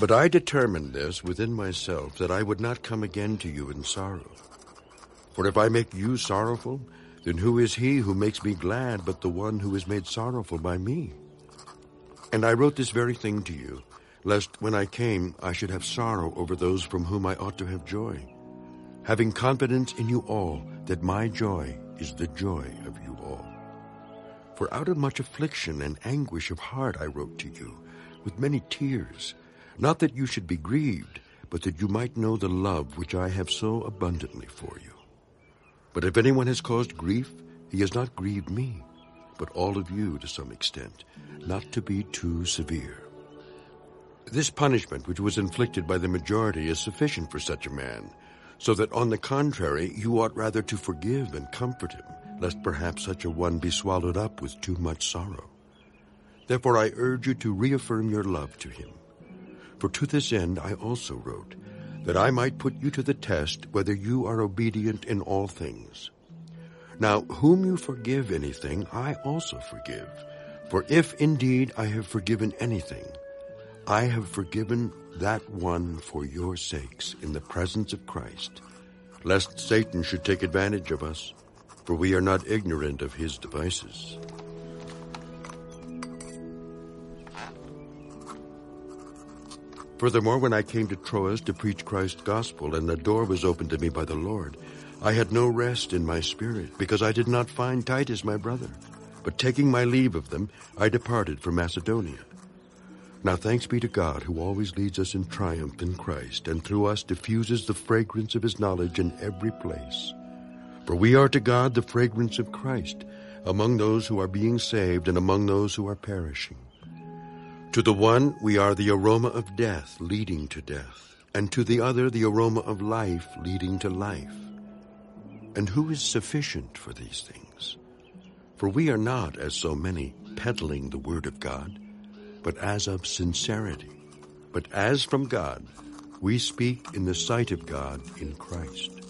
But I determined this within myself, that I would not come again to you in sorrow. For if I make you sorrowful, then who is he who makes me glad but the one who is made sorrowful by me? And I wrote this very thing to you, lest when I came I should have sorrow over those from whom I ought to have joy, having confidence in you all that my joy is the joy of you all. For out of much affliction and anguish of heart I wrote to you, with many tears, not that you should be grieved, but that you might know the love which I have so abundantly for you. But if anyone has caused grief, he has not grieved me, but all of you to some extent, not to be too severe. This punishment which was inflicted by the majority is sufficient for such a man, so that on the contrary you ought rather to forgive and comfort him, lest perhaps such a one be swallowed up with too much sorrow. Therefore I urge you to reaffirm your love to him. For to this end I also wrote, that I might put you to the test whether you are obedient in all things. Now, whom you forgive anything, I also forgive. For if indeed I have forgiven anything, I have forgiven that one for your sakes in the presence of Christ, lest Satan should take advantage of us, for we are not ignorant of his devices. Furthermore, when I came to Troas to preach Christ's gospel, and the door was opened to me by the Lord, I had no rest in my spirit, because I did not find Titus my brother. But taking my leave of them, I departed for Macedonia. Now thanks be to God, who always leads us in triumph in Christ, and through us diffuses the fragrance of his knowledge in every place. For we are to God the fragrance of Christ, among those who are being saved and among those who are perishing. To the one we are the aroma of death leading to death, and to the other the aroma of life leading to life. And who is sufficient for these things? For we are not, as so many, peddling the word of God, but as of sincerity. But as from God, we speak in the sight of God in Christ.